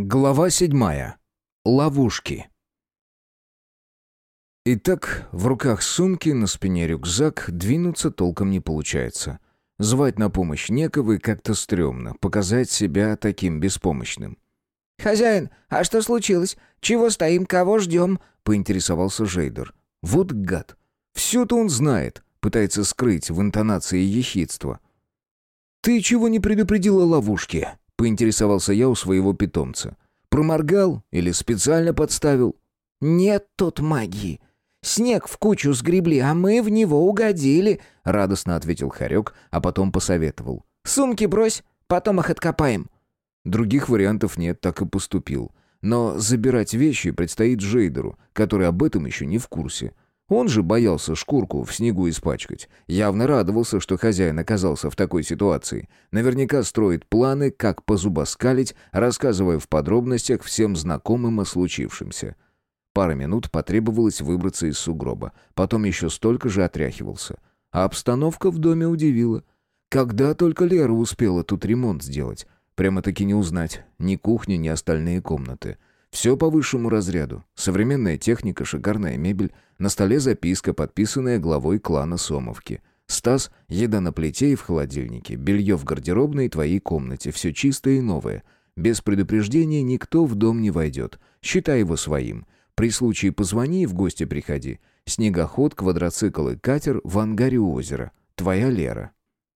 Глава седьмая. Ловушки. Итак, в руках сумки, на спине рюкзак, двинуться толком не получается. Звать на помощь некого и как-то стрёмно, показать себя таким беспомощным. «Хозяин, а что случилось? Чего стоим, кого ждем?» — поинтересовался Жейдер. Вот гад. Всё-то он знает, пытается скрыть в интонации ехидства. «Ты чего не предупредил о ловушке?» — поинтересовался я у своего питомца. «Проморгал или специально подставил?» «Нет тут магии. Снег в кучу сгребли, а мы в него угодили», — радостно ответил Харек, а потом посоветовал. «Сумки брось, потом их откопаем». Других вариантов нет, так и поступил. Но забирать вещи предстоит Джейдеру, который об этом еще не в курсе. Он же боялся шкурку в снегу испачкать. Явно радовался, что хозяин оказался в такой ситуации. Наверняка строит планы, как позубоскалить, рассказывая в подробностях всем знакомым о случившемся. Пара минут потребовалось выбраться из сугроба. Потом еще столько же отряхивался. А обстановка в доме удивила. Когда только Лера успела тут ремонт сделать. Прямо-таки не узнать ни кухню, ни остальные комнаты. Все по высшему разряду. Современная техника, шикарная мебель. На столе записка, подписанная главой клана Сомовки. «Стас, еда на плите и в холодильнике. Белье в гардеробной и твоей комнате. Все чистое и новое. Без предупреждения никто в дом не войдет. Считай его своим. При случае позвони и в гости приходи. Снегоход, квадроцикл и катер в ангаре у озера. Твоя Лера».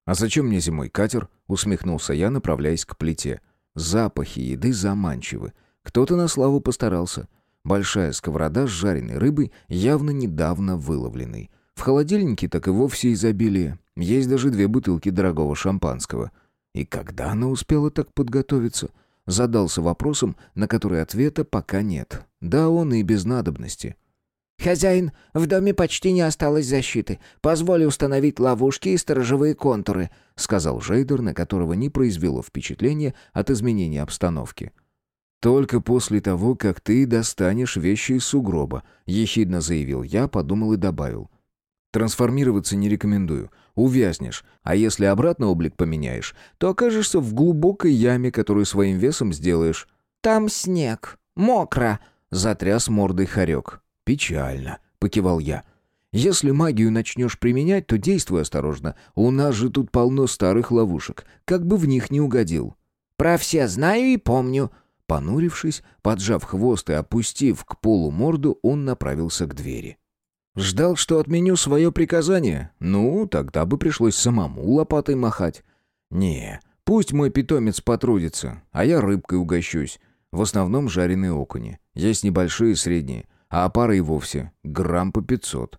«А зачем мне зимой катер?» — усмехнулся я, направляясь к плите. «Запахи еды заманчивы. Кто-то на славу постарался. Большая сковорода с жареной рыбой, явно недавно выловленной. В холодильнике так и вовсе изобилие. Есть даже две бутылки дорогого шампанского. И когда она успела так подготовиться? Задался вопросом, на который ответа пока нет. Да он и без надобности. «Хозяин, в доме почти не осталось защиты. Позволь установить ловушки и сторожевые контуры», — сказал Жейдер, на которого не произвело впечатление от изменения обстановки. «Только после того, как ты достанешь вещи из сугроба», — ехидно заявил я, подумал и добавил. «Трансформироваться не рекомендую. Увязнешь. А если обратно облик поменяешь, то окажешься в глубокой яме, которую своим весом сделаешь». «Там снег. Мокро», — затряс мордой хорек. «Печально», — покивал я. «Если магию начнешь применять, то действуй осторожно. У нас же тут полно старых ловушек. Как бы в них не угодил». «Про все знаю и помню», Понурившись, поджав хвост и опустив к полу морду, он направился к двери. Ждал, что отменю свое приказание? Ну, тогда бы пришлось самому лопатой махать. Не, пусть мой питомец потрудится, а я рыбкой угощусь. В основном жареные окуни. Есть небольшие и средние, а пара и вовсе грамм по пятьсот.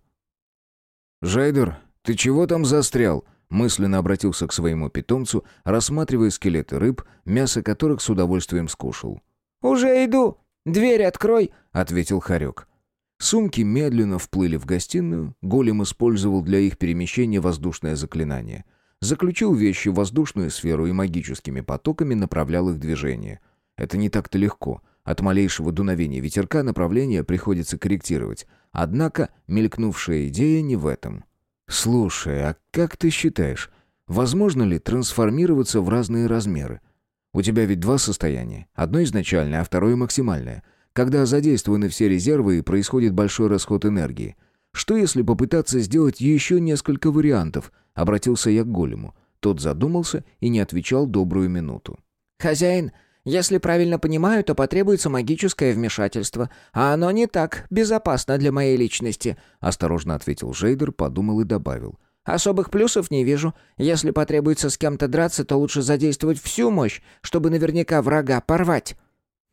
«Жайдер, ты чего там застрял?» Мысленно обратился к своему питомцу, рассматривая скелеты рыб, мясо которых с удовольствием скушал. «Уже иду! Дверь открой!» — ответил Харек. Сумки медленно вплыли в гостиную, голем использовал для их перемещения воздушное заклинание. Заключил вещи в воздушную сферу и магическими потоками направлял их движение. Это не так-то легко. От малейшего дуновения ветерка направление приходится корректировать. Однако мелькнувшая идея не в этом. «Слушай, а как ты считаешь, возможно ли трансформироваться в разные размеры? У тебя ведь два состояния. Одно изначальное, а второе максимальное. Когда задействованы все резервы и происходит большой расход энергии. Что если попытаться сделать еще несколько вариантов?» Обратился я к голему. Тот задумался и не отвечал добрую минуту. «Хозяин, если правильно понимаю, то потребуется магическое вмешательство, а оно не так безопасно для моей личности», — осторожно ответил Жейдер, подумал и добавил. «Особых плюсов не вижу. Если потребуется с кем-то драться, то лучше задействовать всю мощь, чтобы наверняка врага порвать».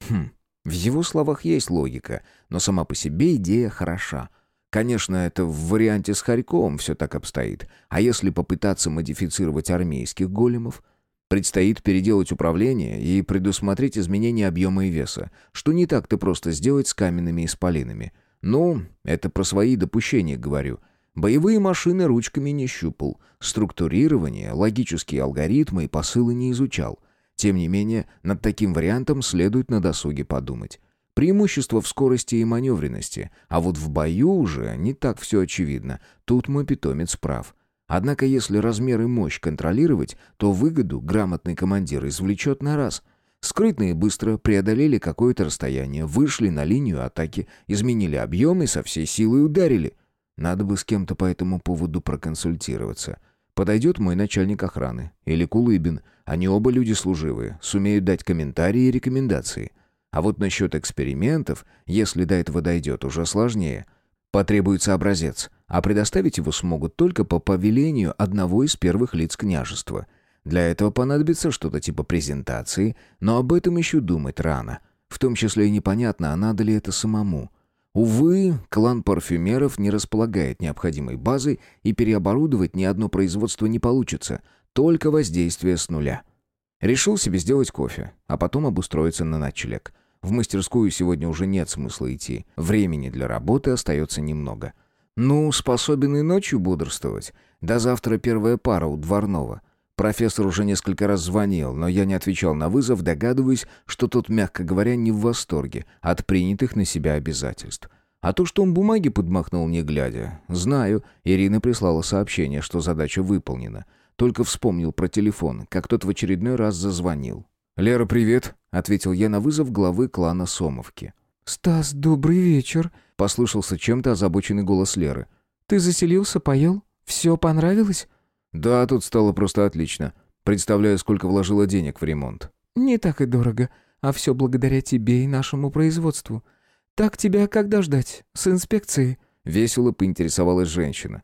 Хм, в его словах есть логика, но сама по себе идея хороша. Конечно, это в варианте с Харьковом все так обстоит. А если попытаться модифицировать армейских големов — Предстоит переделать управление и предусмотреть изменение объема и веса, что не так-то просто сделать с каменными исполинами. Ну, это про свои допущения говорю. Боевые машины ручками не щупал, структурирование, логические алгоритмы и посылы не изучал. Тем не менее, над таким вариантом следует на досуге подумать. Преимущество в скорости и маневренности, а вот в бою уже не так все очевидно. Тут мой питомец прав. Однако если размер и мощь контролировать, то выгоду грамотный командир извлечет на раз. Скрытно и быстро преодолели какое-то расстояние, вышли на линию атаки, изменили объем и со всей силой ударили. Надо бы с кем-то по этому поводу проконсультироваться. Подойдет мой начальник охраны. Или Кулыбин. Они оба люди служивые, сумеют дать комментарии и рекомендации. А вот насчет экспериментов, если до этого дойдет, уже сложнее. Потребуется образец, а предоставить его смогут только по повелению одного из первых лиц княжества. Для этого понадобится что-то типа презентации, но об этом еще думать рано. В том числе и непонятно, а надо ли это самому. Увы, клан парфюмеров не располагает необходимой базой, и переоборудовать ни одно производство не получится, только воздействие с нуля. Решил себе сделать кофе, а потом обустроиться на ночлег. В мастерскую сегодня уже нет смысла идти, времени для работы остается немного. Ну, способен и ночью бодрствовать. До завтра первая пара у дворного. Профессор уже несколько раз звонил, но я не отвечал на вызов, догадываясь, что тот, мягко говоря, не в восторге от принятых на себя обязательств. А то, что он бумаги подмахнул, не глядя. Знаю, Ирина прислала сообщение, что задача выполнена. Только вспомнил про телефон, как тот в очередной раз зазвонил. «Лера, привет», — ответил я на вызов главы клана Сомовки. «Стас, добрый вечер», — послышался чем-то озабоченный голос Леры. «Ты заселился, поел? Все понравилось?» «Да, тут стало просто отлично. Представляю, сколько вложила денег в ремонт». «Не так и дорого, а все благодаря тебе и нашему производству. Так тебя когда ждать? С инспекцией?» Весело поинтересовалась женщина.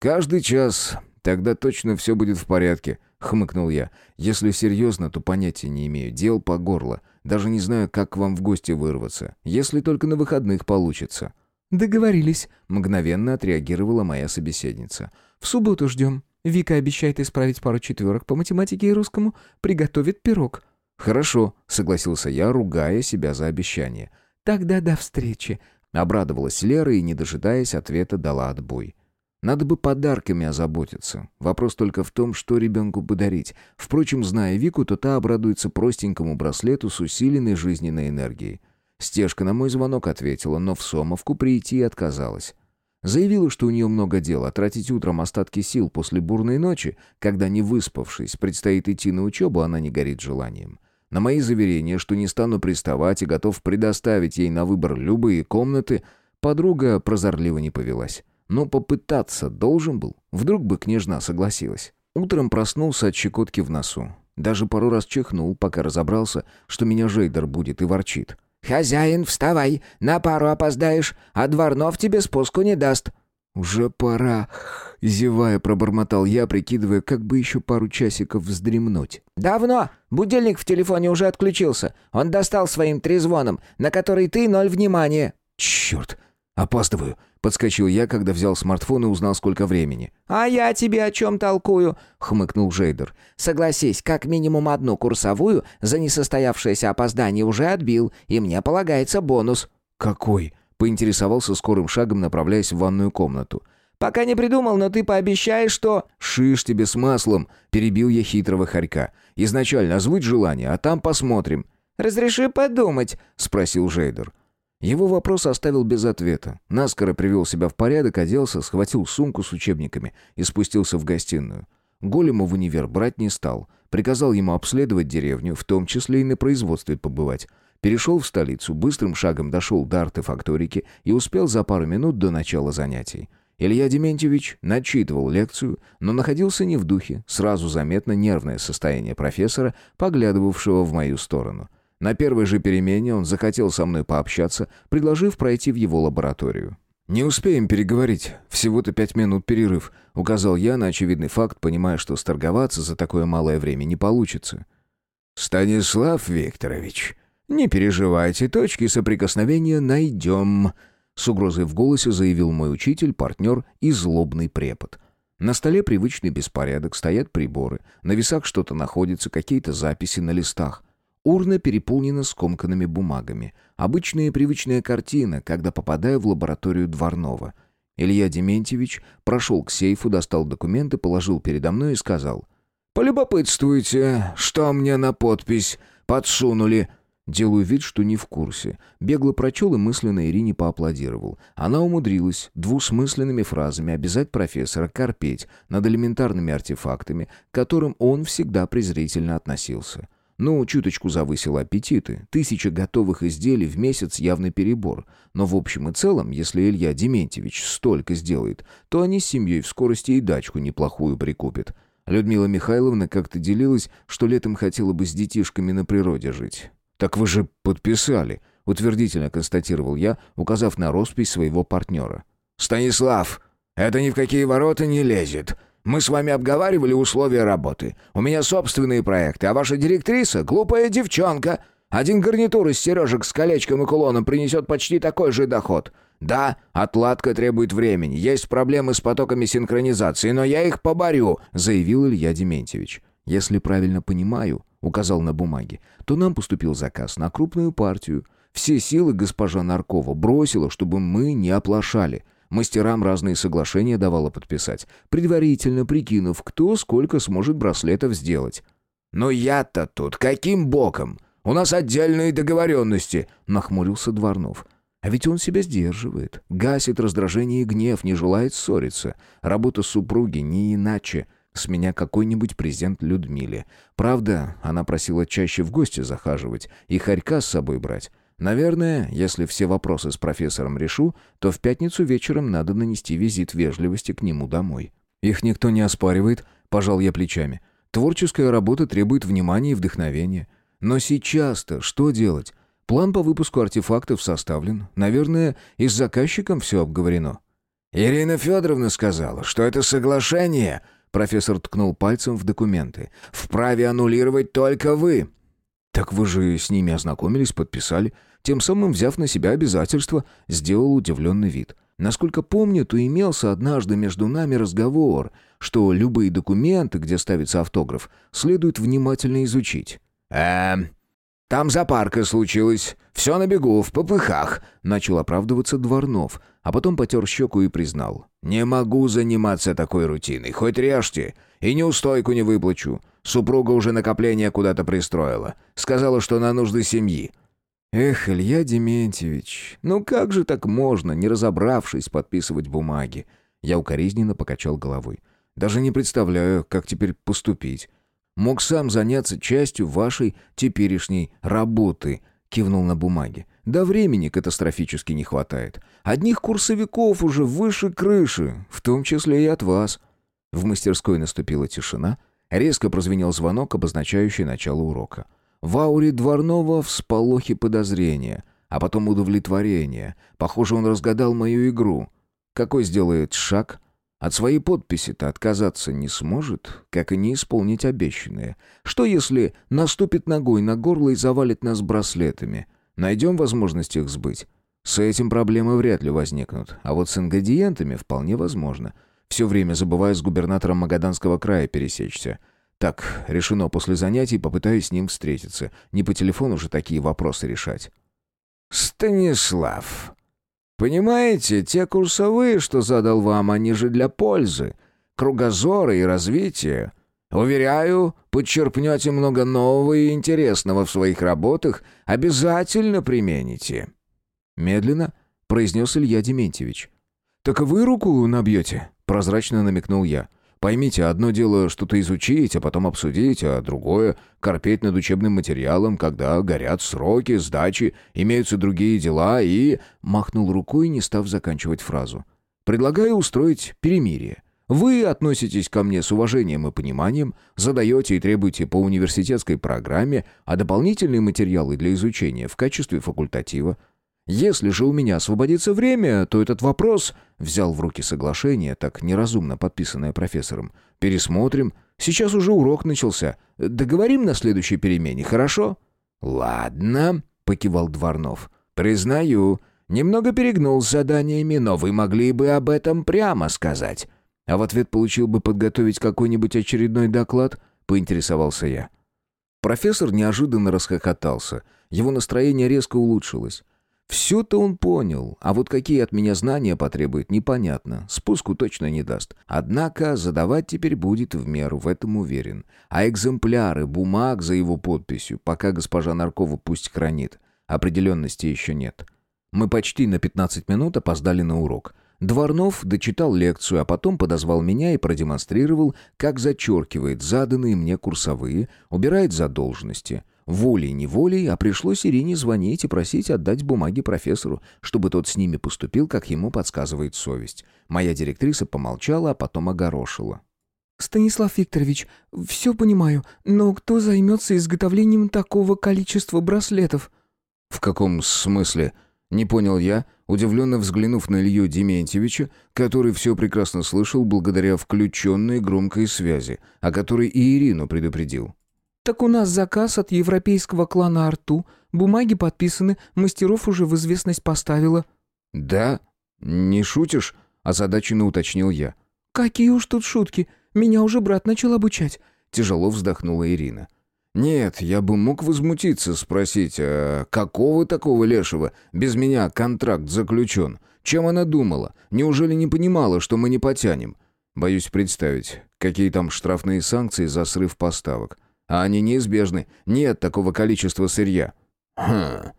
«Каждый час. Тогда точно все будет в порядке», — хмыкнул я. «Если серьезно, то понятия не имею. Дел по горло. Даже не знаю, как к вам в гости вырваться. Если только на выходных получится». «Договорились», — мгновенно отреагировала моя собеседница. «В субботу ждем». Вика обещает исправить пару четверок по математике и русскому, приготовит пирог». «Хорошо», — согласился я, ругая себя за обещание. «Тогда до встречи», — обрадовалась Лера и, не дожидаясь ответа, дала отбой. Надо бы подарками озаботиться. Вопрос только в том, что ребенку подарить. Впрочем, зная Вику, то та обрадуется простенькому браслету с усиленной жизненной энергией. Стежка на мой звонок ответила, но в Сомовку прийти отказалась. Заявила, что у нее много дел, а тратить утром остатки сил после бурной ночи, когда, не выспавшись, предстоит идти на учебу, она не горит желанием. На мои заверения, что не стану приставать и готов предоставить ей на выбор любые комнаты, подруга прозорливо не повелась. Но попытаться должен был, вдруг бы княжна согласилась. Утром проснулся от щекотки в носу. Даже пару раз чихнул, пока разобрался, что меня Жейдер будет и ворчит. «Хозяин, вставай, на пару опоздаешь, а Дворнов тебе спуску не даст». «Уже пора», — зевая пробормотал я, прикидывая, как бы еще пару часиков вздремнуть. «Давно. Будильник в телефоне уже отключился. Он достал своим трезвоном, на который ты ноль внимания». «Черт! Опаздываю. Подскочил я, когда взял смартфон и узнал, сколько времени. «А я тебе о чем толкую?» — хмыкнул Жейдер. «Согласись, как минимум одну курсовую за несостоявшееся опоздание уже отбил, и мне полагается бонус». «Какой?» — поинтересовался скорым шагом, направляясь в ванную комнату. «Пока не придумал, но ты пообещаешь, что...» «Шиш тебе с маслом!» — перебил я хитрого хорька. «Изначально озвучь желание, а там посмотрим». «Разреши подумать?» — спросил Жейдер. Его вопрос оставил без ответа. Наскоро привел себя в порядок, оделся, схватил сумку с учебниками и спустился в гостиную. Голему в универ брать не стал. Приказал ему обследовать деревню, в том числе и на производстве побывать. Перешел в столицу, быстрым шагом дошел до артефакторики и успел за пару минут до начала занятий. Илья Дементьевич начитывал лекцию, но находился не в духе, сразу заметно нервное состояние профессора, поглядывавшего в мою сторону. На первой же перемене он захотел со мной пообщаться, предложив пройти в его лабораторию. «Не успеем переговорить. Всего-то пять минут перерыв», — указал я на очевидный факт, понимая, что сторговаться за такое малое время не получится. «Станислав Викторович, не переживайте, точки соприкосновения найдем», — с угрозой в голосе заявил мой учитель, партнер и злобный препод. На столе привычный беспорядок, стоят приборы, на весах что-то находится, какие-то записи на листах — Урна переполнена скомканными бумагами. Обычная и привычная картина, когда попадаю в лабораторию Дворнова. Илья Дементьевич прошел к сейфу, достал документы, положил передо мной и сказал. «Полюбопытствуйте, что мне на подпись подсунули?» Делаю вид, что не в курсе. Бегло прочел и мысленно Ирине поаплодировал. Она умудрилась двусмысленными фразами обязать профессора корпеть над элементарными артефактами, к которым он всегда презрительно относился. Ну, чуточку завысил аппетиты. Тысяча готовых изделий в месяц явный перебор. Но в общем и целом, если Илья Дементьевич столько сделает, то они с семьей в скорости и дачку неплохую прикупят. Людмила Михайловна как-то делилась, что летом хотела бы с детишками на природе жить. «Так вы же подписали», — утвердительно констатировал я, указав на роспись своего партнера. «Станислав, это ни в какие ворота не лезет. Мы с вами обговаривали условия работы. У меня собственные проекты, а ваша директриса — глупая девчонка. Один гарнитур из сережек с колечком и кулоном принесет почти такой же доход. Да, отладка требует времени, есть проблемы с потоками синхронизации, но я их поборю», — заявил Илья Дементьевич. «Если правильно понимаю», — указал на бумаге, «то нам поступил заказ на крупную партию. Все силы госпожа Наркова бросила, чтобы мы не оплошали. Мастерам разные соглашения давала подписать, предварительно прикинув, кто сколько сможет браслетов сделать. «Но я-то тут каким боком? У нас отдельные договоренности», — нахмурился Дворнов. А ведь он себя сдерживает, гасит раздражение и гнев, не желает ссориться. Работа супруги не иначе. С меня какой-нибудь презент Людмиле. Правда, она просила чаще в гости захаживать и хорька с собой брать. Наверное, если все вопросы с профессором решу, то в пятницу вечером надо нанести визит вежливости к нему домой. Их никто не оспаривает, пожал я плечами. Творческая работа требует внимания и вдохновения. Но сейчас-то что делать? План по выпуску артефактов составлен. Наверное, и с заказчиком все обговорено. «Ирина Федоровна сказала, что это соглашение...» Профессор ткнул пальцем в документы. «Вправе аннулировать только вы». «Так вы же с ними ознакомились, подписали тем самым взяв на себя обязательство, сделал удивленный вид. Насколько помню, то имелся однажды между нами разговор, что любые документы, где ставится автограф, следует внимательно изучить. «Эм, там запарка случилась. Все на бегу, в попыхах», — начал оправдываться Дворнов, а потом потер щеку и признал. «Не могу заниматься такой рутиной, хоть режьте, и неустойку не выплачу. Супруга уже накопление куда-то пристроила. Сказала, что на нужды семьи. Эх, Илья Дементьевич, ну как же так можно, не разобравшись, подписывать бумаги? Я укоризненно покачал головой. Даже не представляю, как теперь поступить. Мог сам заняться частью вашей теперешней работы, кивнул на бумаге. Да времени катастрофически не хватает. Одних курсовиков уже выше крыши, в том числе и от вас. В мастерской наступила тишина. Резко прозвенел звонок, обозначающий начало урока. В ауре Дворного всполохи подозрения, а потом удовлетворение. Похоже, он разгадал мою игру. Какой сделает шаг? От своей подписи-то отказаться не сможет, как и не исполнить обещанное. Что если наступит ногой на горло и завалит нас браслетами? Найдем возможность их сбыть? С этим проблемы вряд ли возникнут, а вот с ингредиентами вполне возможно. Все время забываю с губернатором Магаданского края пересечься. Так, решено после занятий, попытаюсь с ним встретиться. Не по телефону же такие вопросы решать. «Станислав, понимаете, те курсовые, что задал вам, они же для пользы, кругозора и развития. Уверяю, подчерпнете много нового и интересного в своих работах, обязательно примените». Медленно произнес Илья Дементьевич. «Так вы руку набьете?» — прозрачно намекнул я. Поймите, одно дело что-то изучить, а потом обсудить, а другое — корпеть над учебным материалом, когда горят сроки, сдачи, имеются другие дела и...» Махнул рукой, не став заканчивать фразу. «Предлагаю устроить перемирие. Вы относитесь ко мне с уважением и пониманием, задаете и требуете по университетской программе, а дополнительные материалы для изучения в качестве факультатива — если же у меня освободится время, то этот вопрос, взял в руки соглашение, так неразумно подписанное профессором, пересмотрим. Сейчас уже урок начался. Договорим на следующей перемене, хорошо? Ладно, покивал Дворнов. Признаю, немного перегнул с заданиями, но вы могли бы об этом прямо сказать. А в ответ получил бы подготовить какой-нибудь очередной доклад, поинтересовался я. Профессор неожиданно расхохотался. Его настроение резко улучшилось. Все-то он понял, а вот какие от меня знания потребует, непонятно. Спуску точно не даст. Однако задавать теперь будет в меру, в этом уверен. А экземпляры бумаг за его подписью, пока госпожа Наркова пусть хранит. Определенности еще нет. Мы почти на 15 минут опоздали на урок. Дворнов дочитал лекцию, а потом подозвал меня и продемонстрировал, как зачеркивает заданные мне курсовые, убирает задолженности. Волей-неволей, а пришлось Ирине звонить и просить отдать бумаги профессору, чтобы тот с ними поступил, как ему подсказывает совесть. Моя директриса помолчала, а потом огорошила. «Станислав Викторович, все понимаю, но кто займется изготовлением такого количества браслетов?» «В каком смысле?» Не понял я, удивленно взглянув на Илью Дементьевича, который все прекрасно слышал благодаря включенной громкой связи, о которой и Ирину предупредил. «Так у нас заказ от европейского клана Арту, бумаги подписаны, мастеров уже в известность поставила». «Да? Не шутишь?» – озадаченно уточнил я. «Какие уж тут шутки, меня уже брат начал обучать», – тяжело вздохнула Ирина. «Нет, я бы мог возмутиться, спросить, а какого такого лешего без меня контракт заключен? Чем она думала? Неужели не понимала, что мы не потянем? Боюсь представить, какие там штрафные санкции за срыв поставок. А они неизбежны. Нет такого количества сырья». «Хм.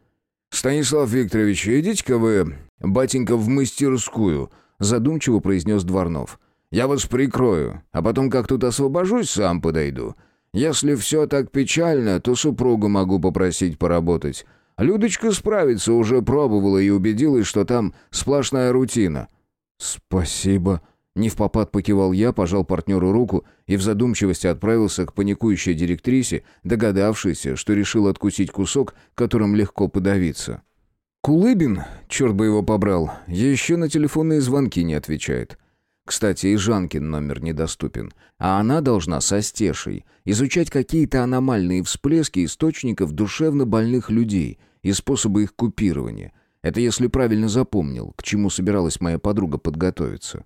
Станислав Викторович, идите-ка вы, батенька, в мастерскую», задумчиво произнес Дворнов. «Я вас прикрою, а потом как тут освобожусь, сам подойду». Если все так печально, то супругу могу попросить поработать. Людочка справится, уже пробовала и убедилась, что там сплошная рутина». «Спасибо», — не в попад покивал я, пожал партнеру руку и в задумчивости отправился к паникующей директрисе, догадавшейся, что решил откусить кусок, которым легко подавиться. Кулыбин, черт бы его побрал, еще на телефонные звонки не отвечает. Кстати, и Жанкин номер недоступен. А она должна со Стешей изучать какие-то аномальные всплески источников душевно больных людей и способы их купирования. Это если правильно запомнил, к чему собиралась моя подруга подготовиться.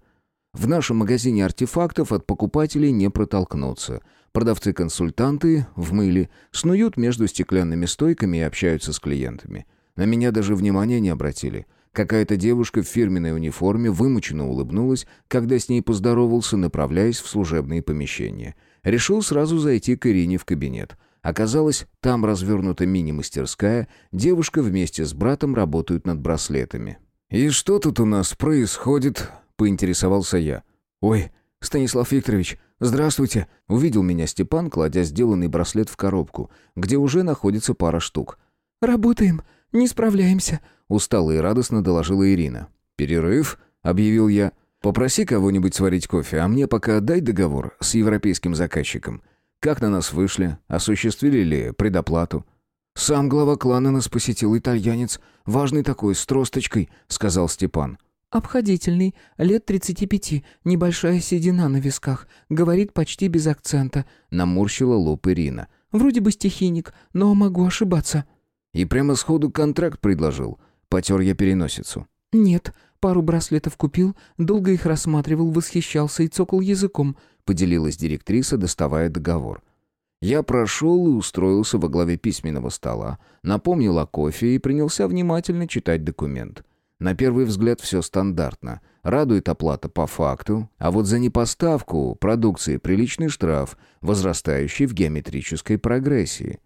В нашем магазине артефактов от покупателей не протолкнуться. Продавцы-консультанты в мыле снуют между стеклянными стойками и общаются с клиентами. На меня даже внимания не обратили – Какая-то девушка в фирменной униформе вымученно улыбнулась, когда с ней поздоровался, направляясь в служебные помещения. Решил сразу зайти к Ирине в кабинет. Оказалось, там развернута мини-мастерская, девушка вместе с братом работают над браслетами. «И что тут у нас происходит?» — поинтересовался я. «Ой, Станислав Викторович, здравствуйте!» — увидел меня Степан, кладя сделанный браслет в коробку, где уже находится пара штук. «Работаем, не справляемся», Устало и радостно доложила Ирина. «Перерыв?» — объявил я. «Попроси кого-нибудь сварить кофе, а мне пока дай договор с европейским заказчиком. Как на нас вышли? Осуществили ли предоплату?» «Сам глава клана нас посетил итальянец. Важный такой, с тросточкой», — сказал Степан. «Обходительный, лет тридцати пяти, небольшая седина на висках, говорит почти без акцента», — наморщила лоб Ирина. «Вроде бы стихийник, но могу ошибаться». «И прямо сходу контракт предложил. Потер я переносицу. «Нет, пару браслетов купил, долго их рассматривал, восхищался и цокал языком», поделилась директриса, доставая договор. Я прошел и устроился во главе письменного стола, напомнил о кофе и принялся внимательно читать документ. На первый взгляд все стандартно. Радует оплата по факту, а вот за непоставку продукции приличный штраф, возрастающий в геометрической прогрессии.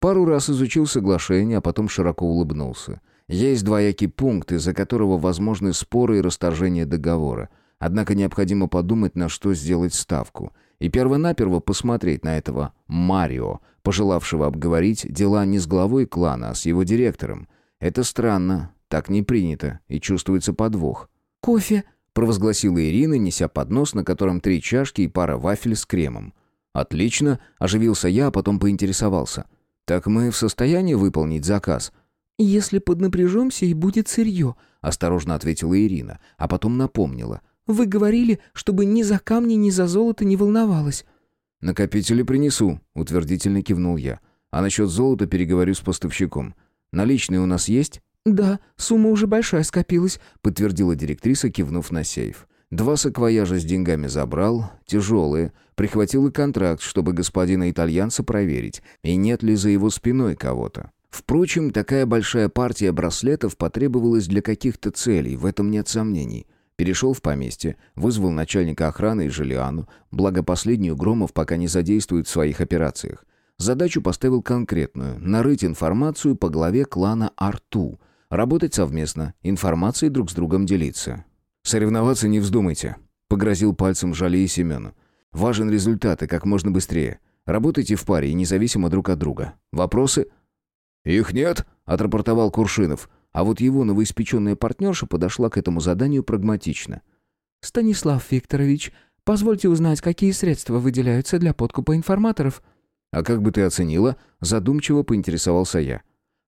Пару раз изучил соглашение, а потом широко улыбнулся. Есть двоякий пункт, из-за которого возможны споры и расторжение договора. Однако необходимо подумать, на что сделать ставку. И первонаперво посмотреть на этого Марио, пожелавшего обговорить дела не с главой клана, а с его директором. Это странно, так не принято, и чувствуется подвох. «Кофе», — провозгласила Ирина, неся поднос, на котором три чашки и пара вафель с кремом. «Отлично», — оживился я, а потом поинтересовался. «Так мы в состоянии выполнить заказ?» «Если поднапряжемся, и будет сырье», — осторожно ответила Ирина, а потом напомнила. «Вы говорили, чтобы ни за камни, ни за золото не волновалась». «Накопители принесу», — утвердительно кивнул я. «А насчет золота переговорю с поставщиком. Наличные у нас есть?» «Да, сумма уже большая скопилась», — подтвердила директриса, кивнув на сейф. Два саквояжа с деньгами забрал, тяжелые, прихватил и контракт, чтобы господина итальянца проверить, и нет ли за его спиной кого-то. Впрочем, такая большая партия браслетов потребовалась для каких-то целей, в этом нет сомнений. Перешел в поместье, вызвал начальника охраны и Желиану, благо последнюю Громов пока не задействует в своих операциях. Задачу поставил конкретную – нарыть информацию по главе клана Арту, работать совместно, информацией друг с другом делиться. «Соревноваться не вздумайте», – погрозил пальцем Жали и Семену. «Важен результат и как можно быстрее. Работайте в паре и независимо друг от друга. Вопросы?» «Их нет», — отрапортовал Куршинов. А вот его новоиспеченная партнерша подошла к этому заданию прагматично. «Станислав Викторович, позвольте узнать, какие средства выделяются для подкупа информаторов?» «А как бы ты оценила?» — задумчиво поинтересовался я.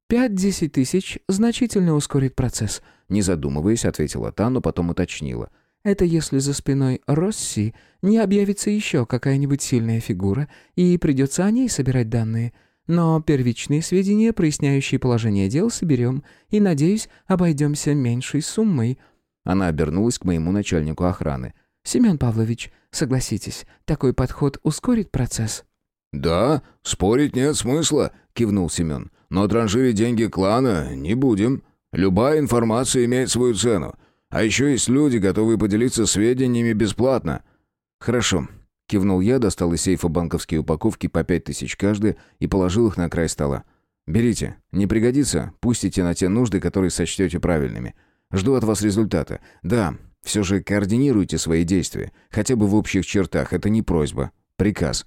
«Пять-десять тысяч значительно ускорит процесс», — не задумываясь, ответила та, но потом уточнила. «Это если за спиной Росси не объявится еще какая-нибудь сильная фигура, и придется о ней собирать данные. Но первичные сведения, проясняющие положение дел, соберем, и, надеюсь, обойдемся меньшей суммой». Она обернулась к моему начальнику охраны. «Семен Павлович, согласитесь, такой подход ускорит процесс?» «Да, спорить нет смысла», — кивнул Семен. «Но транжирить деньги клана не будем. Любая информация имеет свою цену. А еще есть люди, готовые поделиться сведениями бесплатно». «Хорошо», — кивнул я, достал из сейфа банковские упаковки по пять тысяч каждая и положил их на край стола. «Берите. Не пригодится, пустите на те нужды, которые сочтете правильными. Жду от вас результата. Да, все же координируйте свои действия. Хотя бы в общих чертах. Это не просьба. Приказ».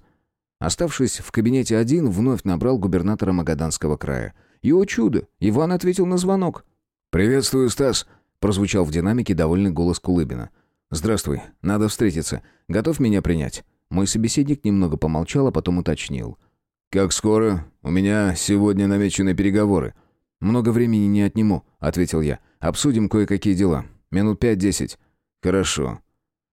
Оставшись в кабинете один, вновь набрал губернатора Магаданского края. И, о чудо, Иван ответил на звонок. «Приветствую, Стас», — прозвучал в динамике довольный голос Кулыбина. «Здравствуй, надо встретиться. Готов меня принять?» Мой собеседник немного помолчал, а потом уточнил. «Как скоро? У меня сегодня намечены переговоры». «Много времени не отниму», — ответил я. «Обсудим кое-какие дела. Минут пять-десять». «Хорошо.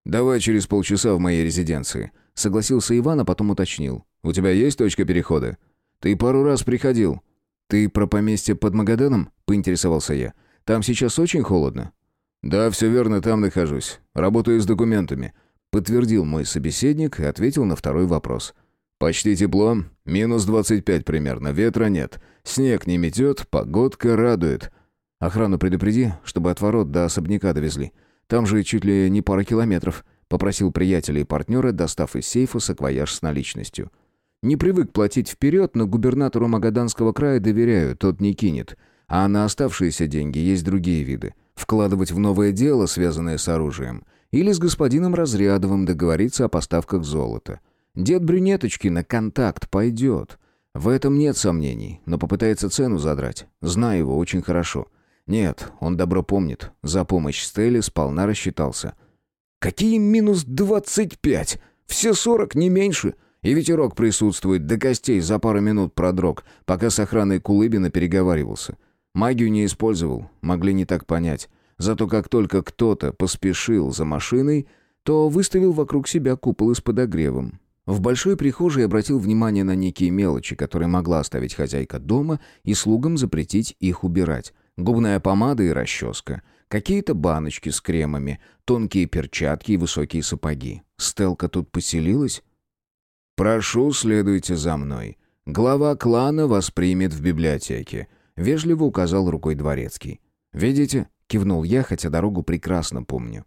Давай через полчаса в моей резиденции. Согласился Иван, а потом уточнил. «У тебя есть точка перехода? Ты пару раз приходил». «Ты про поместье под Магаданом?» — поинтересовался я. «Там сейчас очень холодно». «Да, все верно, там нахожусь. Работаю с документами», — подтвердил мой собеседник и ответил на второй вопрос. «Почти тепло, минус 25 примерно, ветра нет. Снег не метет, погодка радует». «Охрану предупреди, чтобы от ворот до особняка довезли. Там же чуть ли не пара километров». Попросил приятеля и партнера, достав из сейфа саквояж с наличностью. Не привык платить вперед, но губернатору Магаданского края доверяю, тот не кинет. А на оставшиеся деньги есть другие виды. Вкладывать в новое дело, связанное с оружием. Или с господином Разрядовым договориться о поставках золота. Дед Брюнеточки на контакт пойдет. В этом нет сомнений, но попытается цену задрать. Знаю его очень хорошо. Нет, он добро помнит. За помощь Стелле сполна рассчитался. Какие минус двадцать пять? Все сорок, не меньше. И ветерок присутствует, до костей за пару минут продрог, пока с охраной Кулыбина переговаривался. Магию не использовал, могли не так понять. Зато как только кто-то поспешил за машиной, то выставил вокруг себя купол с подогревом. В большой прихожей обратил внимание на некие мелочи, которые могла оставить хозяйка дома и слугам запретить их убирать. Губная помада и расческа — Какие-то баночки с кремами, тонкие перчатки и высокие сапоги. Стелка тут поселилась? «Прошу, следуйте за мной. Глава клана вас примет в библиотеке», — вежливо указал рукой дворецкий. «Видите?» — кивнул я, хотя дорогу прекрасно помню.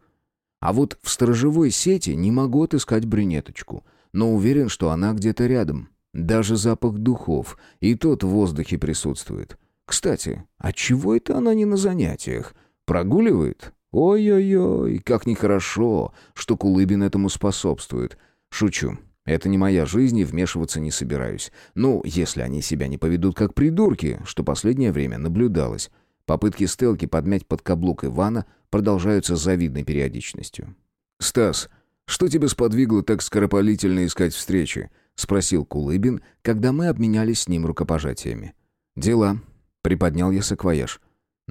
А вот в сторожевой сети не могу отыскать брюнеточку, но уверен, что она где-то рядом. Даже запах духов, и тот в воздухе присутствует. Кстати, а чего это она не на занятиях? Прогуливает? Ой-ой-ой, как нехорошо, что Кулыбин этому способствует. Шучу. Это не моя жизнь и вмешиваться не собираюсь. Ну, если они себя не поведут как придурки, что последнее время наблюдалось. Попытки Стелки подмять под каблук Ивана продолжаются с завидной периодичностью. «Стас, что тебя сподвигло так скоропалительно искать встречи?» — спросил Кулыбин, когда мы обменялись с ним рукопожатиями. «Дела», — приподнял я саквояж.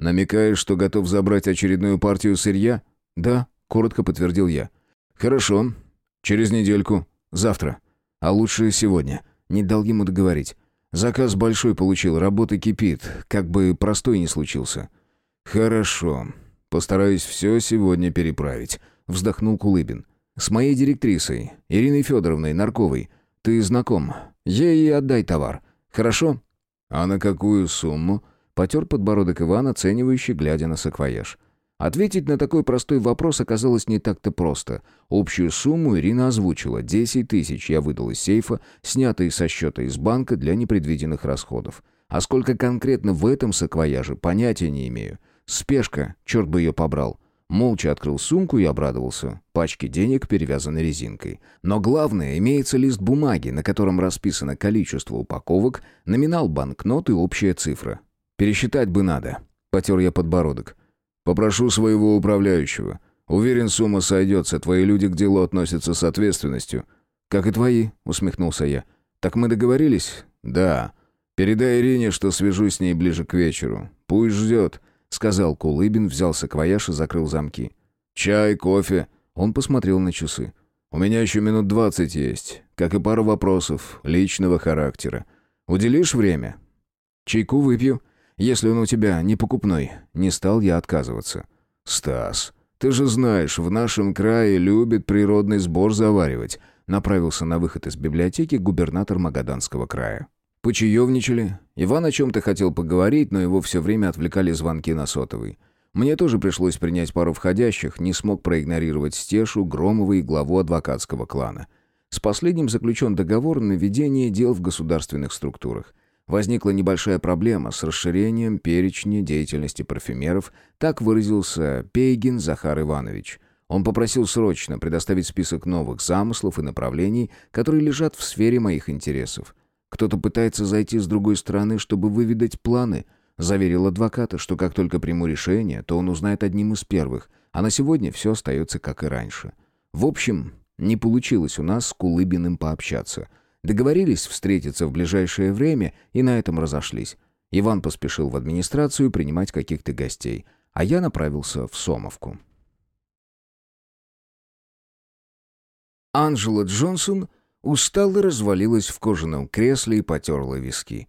«Намекаешь, что готов забрать очередную партию сырья?» «Да», — коротко подтвердил я. «Хорошо. Через недельку. Завтра. А лучше сегодня». Не дал ему договорить. «Заказ большой получил, работа кипит. Как бы простой не случился». «Хорошо. Постараюсь все сегодня переправить», — вздохнул Кулыбин. «С моей директрисой, Ириной Федоровной Нарковой. Ты знаком. Ей и отдай товар. Хорошо?» «А на какую сумму?» Потер подбородок Иван, оценивающий, глядя на саквояж. Ответить на такой простой вопрос оказалось не так-то просто. Общую сумму Ирина озвучила. Десять тысяч я выдал из сейфа, снятые со счета из банка для непредвиденных расходов. А сколько конкретно в этом саквояже, понятия не имею. Спешка, черт бы ее побрал. Молча открыл сумку и обрадовался. Пачки денег перевязаны резинкой. Но главное, имеется лист бумаги, на котором расписано количество упаковок, номинал банкнот и общая цифра. «Пересчитать бы надо», — потер я подбородок. «Попрошу своего управляющего. Уверен, сумма сойдется, твои люди к делу относятся с ответственностью». «Как и твои», — усмехнулся я. «Так мы договорились?» «Да. Передай Ирине, что свяжусь с ней ближе к вечеру. Пусть ждет сказал Кулыбин, взял саквояж и закрыл замки. «Чай, кофе?» Он посмотрел на часы. «У меня еще минут двадцать есть, как и пару вопросов личного характера. Уделишь время?» «Чайку выпью, если он у тебя не покупной». Не стал я отказываться. «Стас, ты же знаешь, в нашем крае любит природный сбор заваривать», направился на выход из библиотеки губернатор Магаданского края. Почаевничали. Иван о чем-то хотел поговорить, но его все время отвлекали звонки на сотовый. Мне тоже пришлось принять пару входящих, не смог проигнорировать Стешу, Громова и главу адвокатского клана. С последним заключен договор на ведение дел в государственных структурах. Возникла небольшая проблема с расширением перечня деятельности парфюмеров, так выразился Пейгин Захар Иванович. Он попросил срочно предоставить список новых замыслов и направлений, которые лежат в сфере моих интересов. Кто-то пытается зайти с другой стороны, чтобы выведать планы. Заверил адвоката, что как только приму решение, то он узнает одним из первых, а на сегодня все остается как и раньше. В общем, не получилось у нас с Кулыбиным пообщаться. Договорились встретиться в ближайшее время и на этом разошлись. Иван поспешил в администрацию принимать каких-то гостей, а я направился в Сомовку. Анжела Джонсон — Устало развалилась в кожаном кресле и потерла виски.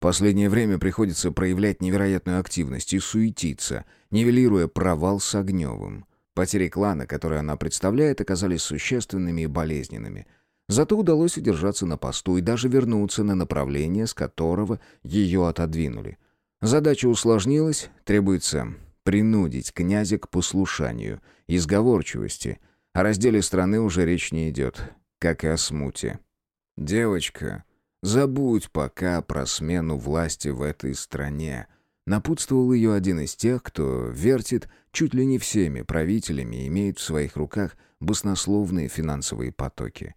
Последнее время приходится проявлять невероятную активность и суетиться, нивелируя провал с Огневым. Потери клана, которые она представляет, оказались существенными и болезненными. Зато удалось удержаться на посту и даже вернуться на направление, с которого ее отодвинули. Задача усложнилась, требуется принудить князя к послушанию и сговорчивости. О разделе страны уже речь не идет как и о смуте. «Девочка, забудь пока про смену власти в этой стране», напутствовал ее один из тех, кто вертит чуть ли не всеми правителями и имеет в своих руках баснословные финансовые потоки.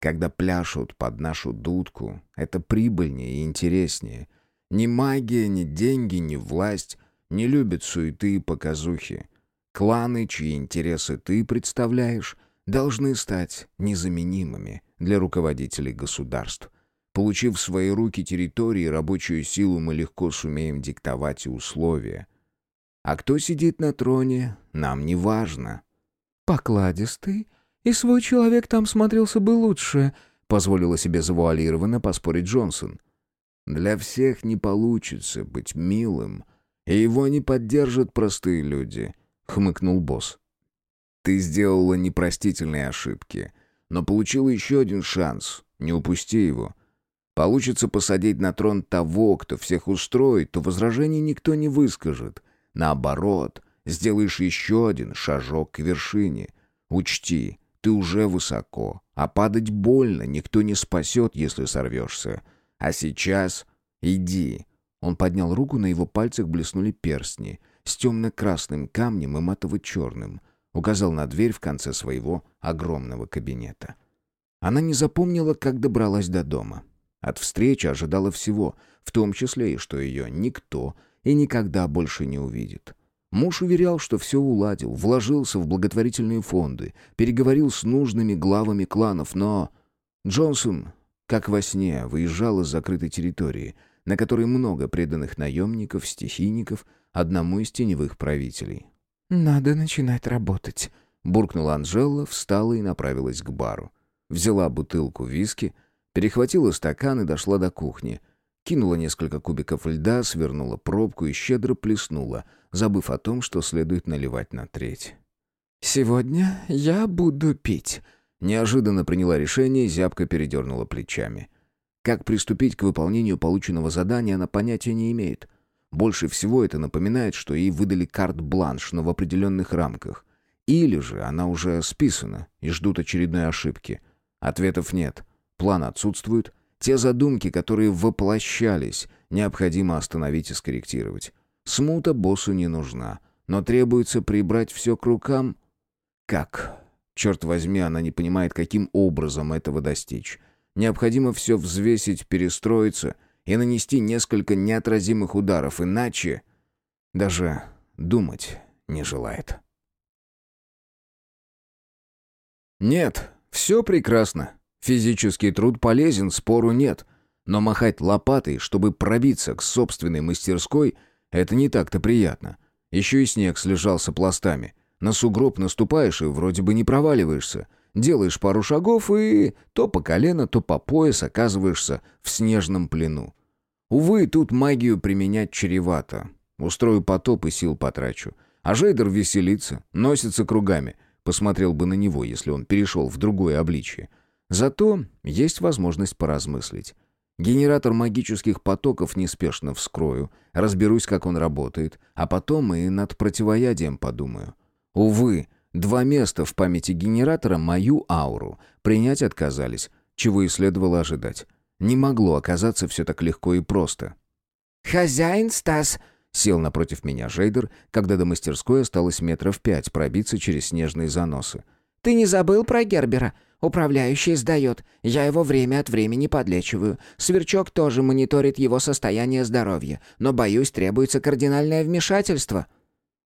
Когда пляшут под нашу дудку, это прибыльнее и интереснее. Ни магия, ни деньги, ни власть не любят суеты и показухи. Кланы, чьи интересы ты представляешь, должны стать незаменимыми для руководителей государств. Получив в свои руки территории и рабочую силу, мы легко сумеем диктовать условия. А кто сидит на троне, нам не важно. «Покладистый, и свой человек там смотрелся бы лучше», — позволила себе завуалированно поспорить Джонсон. «Для всех не получится быть милым, и его не поддержат простые люди», — хмыкнул босс. Ты сделала непростительные ошибки, но получила еще один шанс. Не упусти его. Получится посадить на трон того, кто всех устроит, то возражений никто не выскажет. Наоборот, сделаешь еще один шажок к вершине. Учти, ты уже высоко, а падать больно, никто не спасет, если сорвешься. А сейчас иди. Он поднял руку, на его пальцах блеснули перстни с темно-красным камнем и матово-черным — указал на дверь в конце своего огромного кабинета. Она не запомнила, как добралась до дома. От встречи ожидала всего, в том числе и что ее никто и никогда больше не увидит. Муж уверял, что все уладил, вложился в благотворительные фонды, переговорил с нужными главами кланов, но... Джонсон, как во сне, выезжал из закрытой территории, на которой много преданных наемников, стихийников, одному из теневых правителей. «Надо начинать работать», — буркнула Анжела, встала и направилась к бару. Взяла бутылку виски, перехватила стакан и дошла до кухни. Кинула несколько кубиков льда, свернула пробку и щедро плеснула, забыв о том, что следует наливать на треть. «Сегодня я буду пить», — неожиданно приняла решение и зябко передернула плечами. Как приступить к выполнению полученного задания, она понятия не имеет — больше всего это напоминает, что ей выдали карт-бланш, но в определенных рамках. Или же она уже списана и ждут очередной ошибки. Ответов нет. План отсутствует. Те задумки, которые воплощались, необходимо остановить и скорректировать. Смута боссу не нужна. но требуется прибрать все к рукам. Как? Черт возьми, она не понимает, каким образом этого достичь. Необходимо все взвесить, перестроиться и нанести несколько неотразимых ударов, иначе даже думать не желает. Нет, все прекрасно. Физический труд полезен, спору нет. Но махать лопатой, чтобы пробиться к собственной мастерской, это не так-то приятно. Еще и снег слежался пластами. На сугроб наступаешь и вроде бы не проваливаешься. Делаешь пару шагов и то по колено, то по пояс оказываешься в снежном плену. Увы, тут магию применять чревато. Устрою потоп и сил потрачу. А Жейдер веселится, носится кругами. Посмотрел бы на него, если он перешел в другое обличие. Зато есть возможность поразмыслить. Генератор магических потоков неспешно вскрою, разберусь, как он работает, а потом и над противоядием подумаю. Увы, два места в памяти генератора мою ауру принять отказались, чего и следовало ожидать. Не могло оказаться все так легко и просто. «Хозяин Стас!» Сел напротив меня Жейдер, когда до мастерской осталось метров пять пробиться через снежные заносы. «Ты не забыл про Гербера? Управляющий сдает. Я его время от времени подлечиваю. Сверчок тоже мониторит его состояние здоровья. Но, боюсь, требуется кардинальное вмешательство».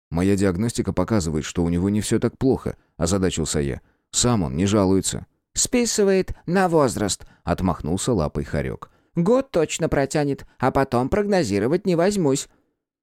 «Моя диагностика показывает, что у него не все так плохо», — озадачился я. «Сам он не жалуется». «Списывает на возраст», — отмахнулся лапой хорек. «Год точно протянет, а потом прогнозировать не возьмусь».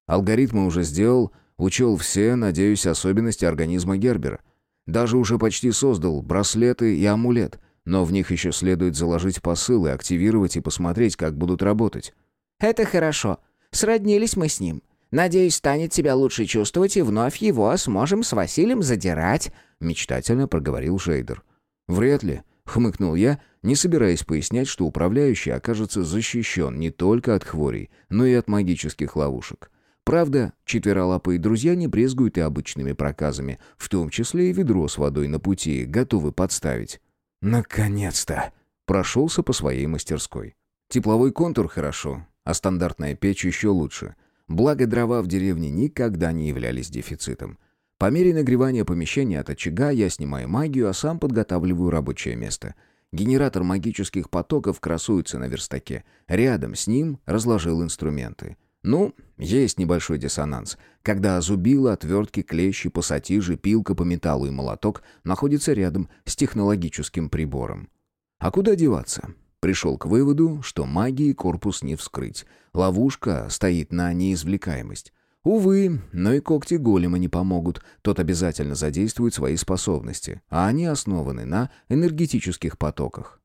Алгоритмы уже сделал, учел все, надеюсь, особенности организма Гербера. Даже уже почти создал браслеты и амулет, но в них еще следует заложить посылы, активировать и посмотреть, как будут работать. «Это хорошо. Сроднились мы с ним. Надеюсь, станет себя лучше чувствовать, и вновь его сможем с Василием задирать», — мечтательно проговорил Шейдер. «Вряд ли», — хмыкнул я, не собираясь пояснять, что управляющий окажется защищен не только от хворей, но и от магических ловушек. Правда, четверолапые друзья не брезгуют и обычными проказами, в том числе и ведро с водой на пути, готовы подставить. «Наконец-то!» Прошелся по своей мастерской. Тепловой контур хорошо, а стандартная печь еще лучше. Благо, дрова в деревне никогда не являлись дефицитом. По мере нагревания помещения от очага я снимаю магию, а сам подготавливаю рабочее место. Генератор магических потоков красуется на верстаке. Рядом с ним разложил инструменты. Ну, есть небольшой диссонанс, когда зубила, отвертки, клещи, пассатижи, пилка по металлу и молоток находятся рядом с технологическим прибором. А куда деваться? Пришел к выводу, что магии корпус не вскрыть. Ловушка стоит на неизвлекаемость. Увы, но и когти голема не помогут. Тот обязательно задействует свои способности, а они основаны на энергетических потоках.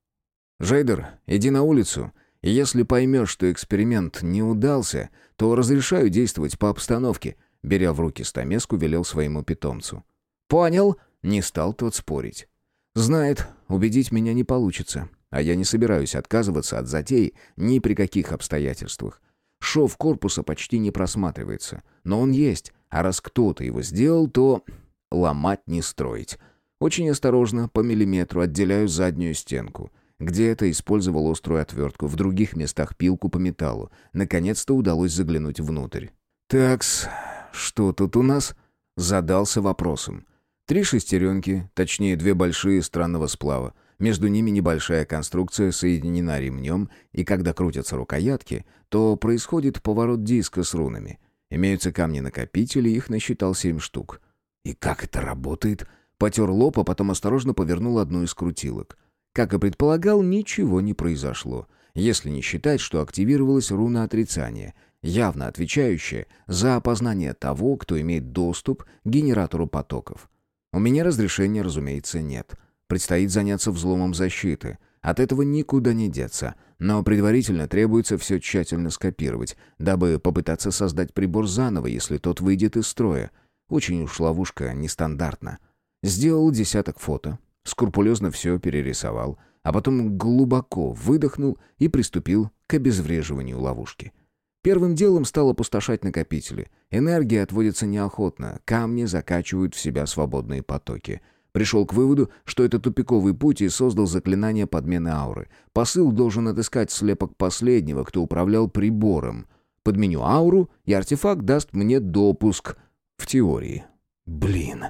«Жейдер, иди на улицу если поймешь, что эксперимент не удался, то разрешаю действовать по обстановке», беря в руки стамеску, велел своему питомцу. «Понял», — не стал тот спорить. «Знает, убедить меня не получится, а я не собираюсь отказываться от затей ни при каких обстоятельствах. Шов корпуса почти не просматривается, но он есть, а раз кто-то его сделал, то ломать не строить. Очень осторожно, по миллиметру отделяю заднюю стенку — где-то использовал острую отвертку, в других местах пилку по металлу. Наконец-то удалось заглянуть внутрь. «Такс, что тут у нас?» Задался вопросом. Три шестеренки, точнее две большие странного сплава. Между ними небольшая конструкция соединена ремнем, и когда крутятся рукоятки, то происходит поворот диска с рунами. Имеются камни-накопители, их насчитал семь штук. И как это работает? Потер лоб, а потом осторожно повернул одну из крутилок. Как и предполагал, ничего не произошло, если не считать, что активировалась руна отрицания, явно отвечающая за опознание того, кто имеет доступ к генератору потоков. У меня разрешения, разумеется, нет. Предстоит заняться взломом защиты. От этого никуда не деться. Но предварительно требуется все тщательно скопировать, дабы попытаться создать прибор заново, если тот выйдет из строя. Очень уж ловушка нестандартна. Сделал десяток фото, скрупулезно все перерисовал, а потом глубоко выдохнул и приступил к обезвреживанию ловушки. Первым делом стал опустошать накопители. Энергия отводится неохотно, камни закачивают в себя свободные потоки. Пришел к выводу, что это тупиковый путь и создал заклинание подмены ауры. Посыл должен отыскать слепок последнего, кто управлял прибором. Подменю ауру, и артефакт даст мне допуск в теории. Блин.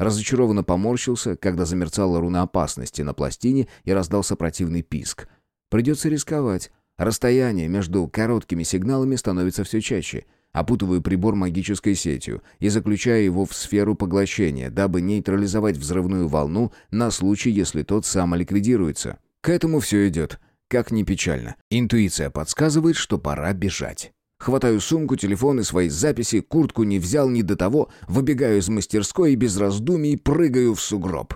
Разочарованно поморщился, когда замерцала руна опасности на пластине и раздался противный писк. Придется рисковать. Расстояние между короткими сигналами становится все чаще. Опутываю прибор магической сетью и заключаю его в сферу поглощения, дабы нейтрализовать взрывную волну на случай, если тот самоликвидируется. К этому все идет. Как ни печально. Интуиция подсказывает, что пора бежать. Хватаю сумку, телефон и свои записи, куртку не взял ни до того, выбегаю из мастерской и без раздумий прыгаю в сугроб.